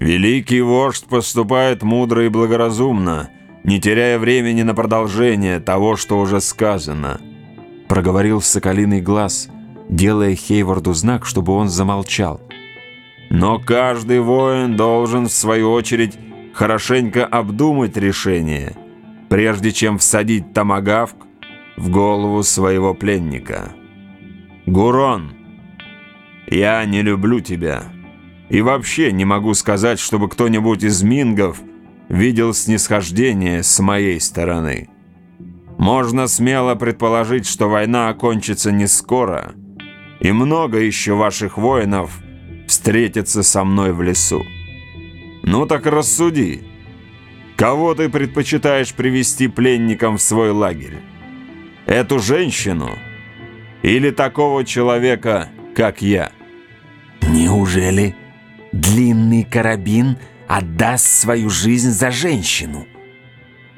Великий вождь поступает мудро и благоразумно, не теряя времени на продолжение того, что уже сказано», — проговорил соколиный глаз, делая Хейварду знак, чтобы он замолчал. «Но каждый воин должен, в свою очередь, хорошенько обдумать решение, прежде чем всадить томагавк в голову своего пленника. Гурон, я не люблю тебя». И вообще не могу сказать, чтобы кто-нибудь из мингов видел снисхождение с моей стороны. Можно смело предположить, что война окончится не скоро, и много еще ваших воинов встретится со мной в лесу. Ну так рассуди, кого ты предпочитаешь привести пленником в свой лагерь? Эту женщину или такого человека, как я? Неужели длинный карабин отдаст свою жизнь за женщину?»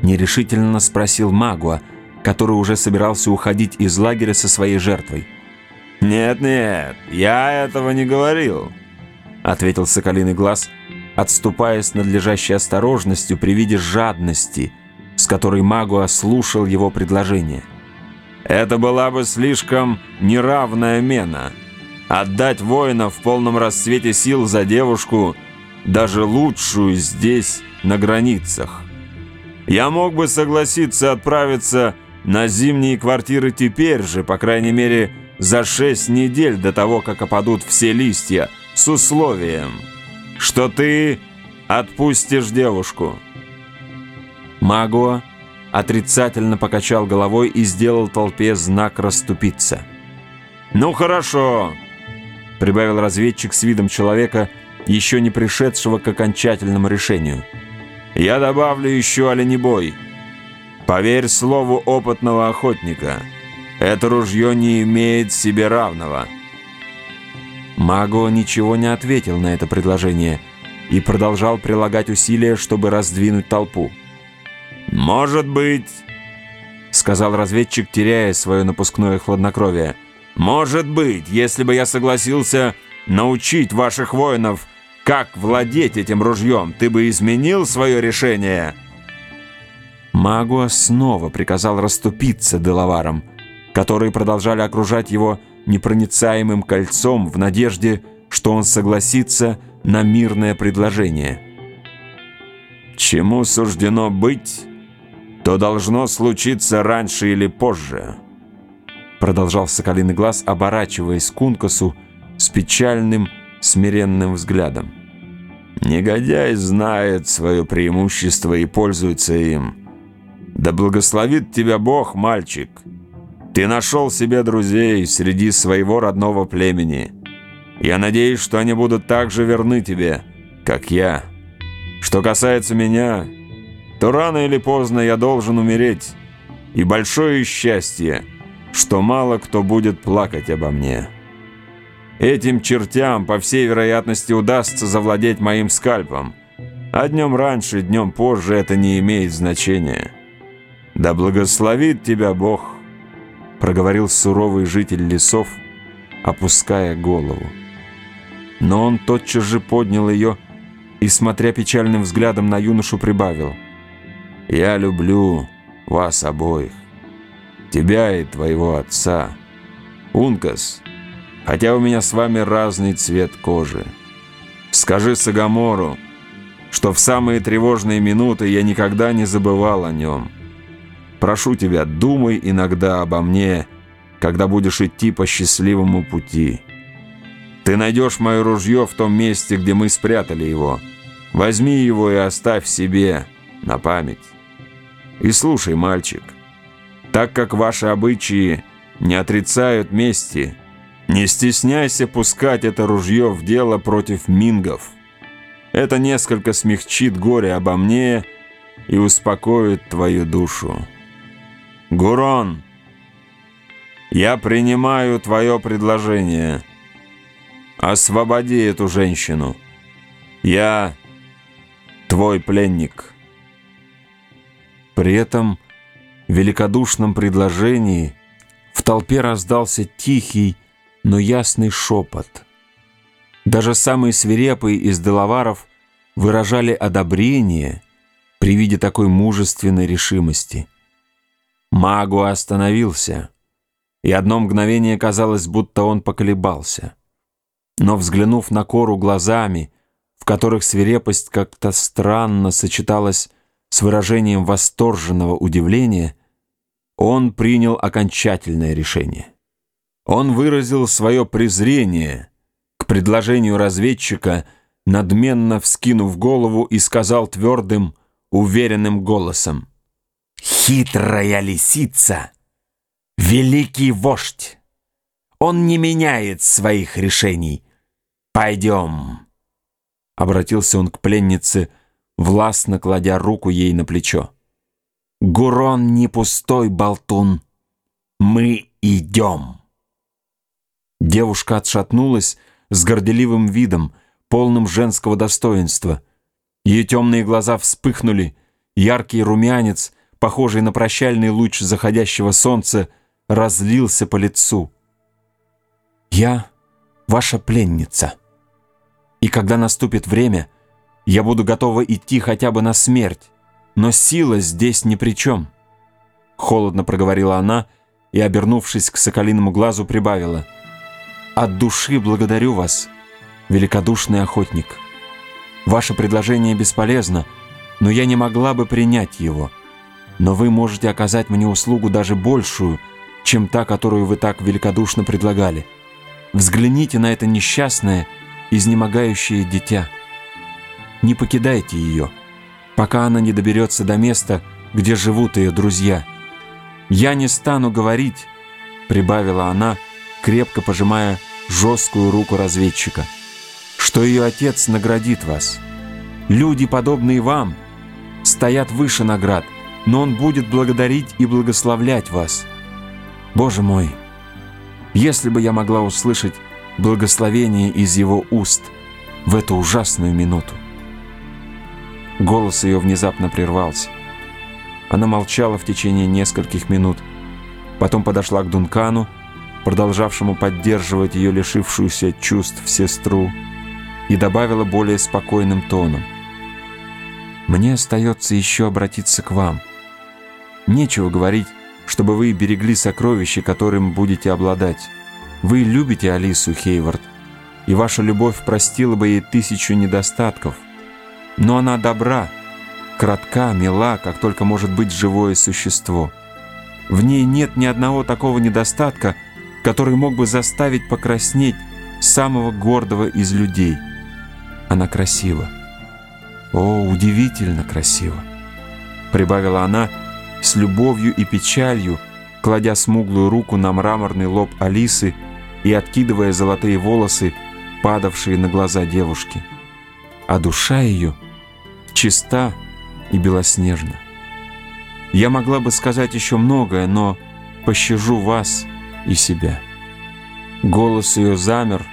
Нерешительно спросил Магуа, который уже собирался уходить из лагеря со своей жертвой. «Нет-нет, я этого не говорил», — ответил Соколиный Глаз, отступая с надлежащей осторожностью при виде жадности, с которой Магуа слушал его предложение. «Это была бы слишком неравная мена». Отдать воина в полном расцвете сил за девушку, даже лучшую здесь, на границах. Я мог бы согласиться отправиться на зимние квартиры теперь же, по крайней мере, за шесть недель до того, как опадут все листья, с условием, что ты отпустишь девушку. Магуа отрицательно покачал головой и сделал толпе знак расступиться. «Ну хорошо, прибавил разведчик с видом человека, еще не пришедшего к окончательному решению. «Я добавлю еще оленебой. Поверь слову опытного охотника, это ружье не имеет себе равного». Маго ничего не ответил на это предложение и продолжал прилагать усилия, чтобы раздвинуть толпу. «Может быть», — сказал разведчик, теряя свое напускное хладнокровие, — может быть, если бы я согласился научить ваших воинов, как владеть этим ружьем, ты бы изменил свое решение?» Магуа снова приказал расступиться деловарам, которые продолжали окружать его непроницаемым кольцом в надежде, что он согласится на мирное предложение. «Чему суждено быть, то должно случиться раньше или позже», продолжал Соколиный Глаз, оборачиваясь к Кункасу с печальным, смиренным взглядом. «Негодяй знает свое преимущество и пользуется им. Да благословит тебя Бог, мальчик. Ты нашел себе друзей среди своего родного племени. Я надеюсь, что они будут так же верны тебе, как я. Что касается меня, то рано или поздно я должен умереть. И большое счастье — что мало кто будет плакать обо мне. Этим чертям, по всей вероятности, удастся завладеть моим скальпом, а днем раньше, днем позже это не имеет значения. Да благословит тебя Бог, проговорил суровый житель лесов, опуская голову. Но он тотчас же поднял ее и, смотря печальным взглядом на юношу, прибавил. «Я люблю вас обоих тебя и твоего отца. Ункас, хотя у меня с вами разный цвет кожи. Скажи Сагамору, что в самые тревожные минуты я никогда не забывал о нем. Прошу тебя, думай иногда обо мне, когда будешь идти по счастливому пути. Ты найдешь мое ружье в том месте, где мы спрятали его. Возьми его и оставь себе на память. И слушай, мальчик, — так как ваши обычаи не отрицают мести, не стесняйся пускать это ружье в дело против мингов. Это несколько смягчит горе обо мне и успокоит твою душу. Гурон, я принимаю твое предложение. Освободи эту женщину. Я твой пленник. При этом великодушном предложении в толпе раздался тихий, но ясный шепот. Даже самый свирепый из деловаров выражали одобрение при виде такой мужественной решимости. Магу остановился, и одно мгновение казалось, будто он поколебался. Но, взглянув на Кору глазами, в которых свирепость как-то странно сочеталась с выражением восторженного удивления, он принял окончательное решение. Он выразил свое презрение к предложению разведчика, надменно вскинув голову и сказал твердым, уверенным голосом, «Хитрая лисица, великий вождь, он не меняет своих решений. Пойдем!» Обратился он к пленнице, властно кладя руку ей на плечо. «Гурон не пустой болтун, мы идем!» Девушка отшатнулась с горделивым видом, полным женского достоинства. Ее темные глаза вспыхнули, яркий румянец, похожий на прощальный луч заходящего солнца, разлился по лицу. «Я ваша пленница, и когда наступит время, я буду готова идти хотя бы на смерть, но сила здесь ни при чем», — холодно проговорила она и, обернувшись к соколиному глазу, прибавила — от души благодарю вас, великодушный охотник. Ваше предложение бесполезно, но я не могла бы принять его. Но вы можете оказать мне услугу даже большую, чем та, которую вы так великодушно предлагали. Взгляните на это несчастное, изнемогающее дитя. Не покидайте ее, пока она не доберется до места, где живут ее друзья. Я не стану говорить, прибавила она, — крепко пожимая жесткую руку разведчика, что ее отец наградит вас. Люди, подобные вам, стоят выше наград, но он будет благодарить и благословлять вас. Боже мой, если бы я могла услышать благословение из его уст в эту ужасную минуту. Голос ее внезапно прервался. Она молчала в течение нескольких минут, потом подошла к Дункану, продолжавшему поддерживать ее лишившуюся чувств сестру, и добавила более спокойным тоном. «Мне остается еще обратиться к вам. Нечего говорить, чтобы вы берегли сокровища, которым будете обладать. Вы любите Алису Хейвард, и ваша любовь простила бы ей тысячу недостатков. Но она добра, кратка, мила, как только может быть живое существо. В ней нет ни одного такого недостатка, который мог бы заставить покраснеть самого гордого из людей. Она красива. О, удивительно красиво! Прибавила она с любовью и печалью, кладя смуглую руку на мраморный лоб Алисы и откидывая золотые волосы, падавшие на глаза девушки. А душа ее чиста и белоснежна. Я могла бы сказать еще многое, но пощажу вас — и себя. Голос ее замер,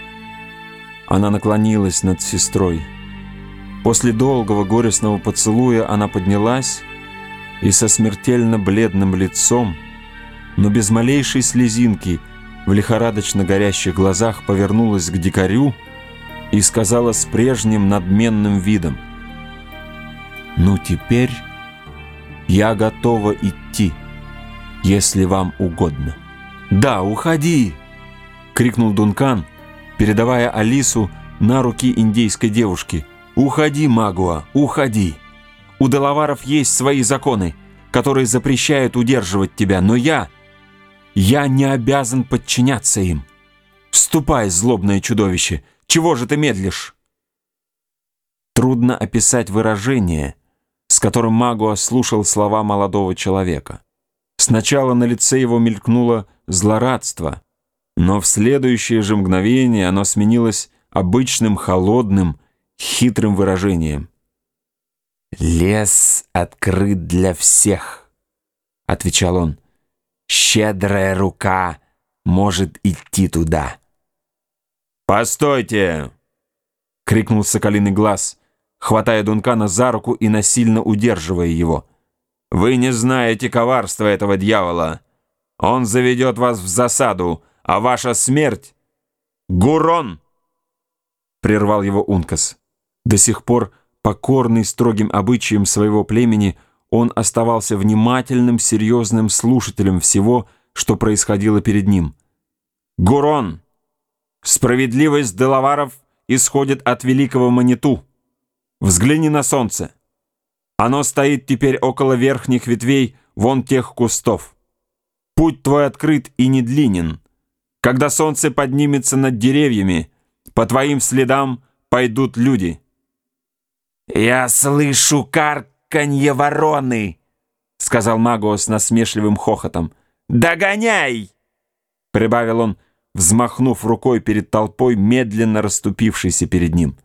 она наклонилась над сестрой. После долгого горестного поцелуя она поднялась и со смертельно бледным лицом, но без малейшей слезинки в лихорадочно горящих глазах повернулась к дикарю и сказала с прежним надменным видом, «Ну теперь я готова идти, если вам угодно». «Да, уходи!» — крикнул Дункан, передавая Алису на руки индейской девушки. «Уходи, Магуа, уходи! У Делаваров есть свои законы, которые запрещают удерживать тебя, но я... Я не обязан подчиняться им. Вступай, злобное чудовище! Чего же ты медлишь?» Трудно описать выражение, с которым Магуа слушал слова молодого человека. Сначала на лице его мелькнуло злорадство, но в следующее же мгновение оно сменилось обычным холодным, хитрым выражением. «Лес открыт для всех», — отвечал он. «Щедрая рука может идти туда». «Постойте!» — крикнул соколиный глаз, хватая Дункана за руку и насильно удерживая его. «Вы не знаете коварства этого дьявола. Он заведет вас в засаду, а ваша смерть — Гурон!» Прервал его Ункас. До сих пор покорный строгим обычаям своего племени, он оставался внимательным, серьезным слушателем всего, что происходило перед ним. «Гурон! Справедливость Делаваров исходит от великого Маниту. Взгляни на солнце. Оно стоит теперь около верхних ветвей вон тех кустов. Путь твой открыт и не длинен. Когда солнце поднимется над деревьями, по твоим следам пойдут люди». «Я слышу карканье вороны!» — сказал Маго с насмешливым хохотом. «Догоняй!» — прибавил он, взмахнув рукой перед толпой, медленно расступившейся перед ним.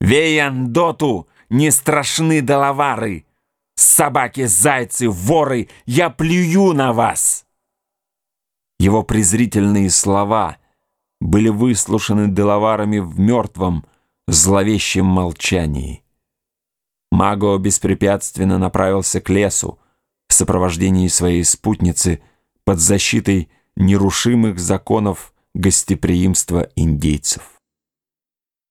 «Веяндоту не страшны доловары! Собаки, зайцы, воры, я плюю на вас!» Его презрительные слова были выслушаны деловарами в мертвом, зловещем молчании. Маго беспрепятственно направился к лесу в сопровождении своей спутницы под защитой нерушимых законов гостеприимства индейцев.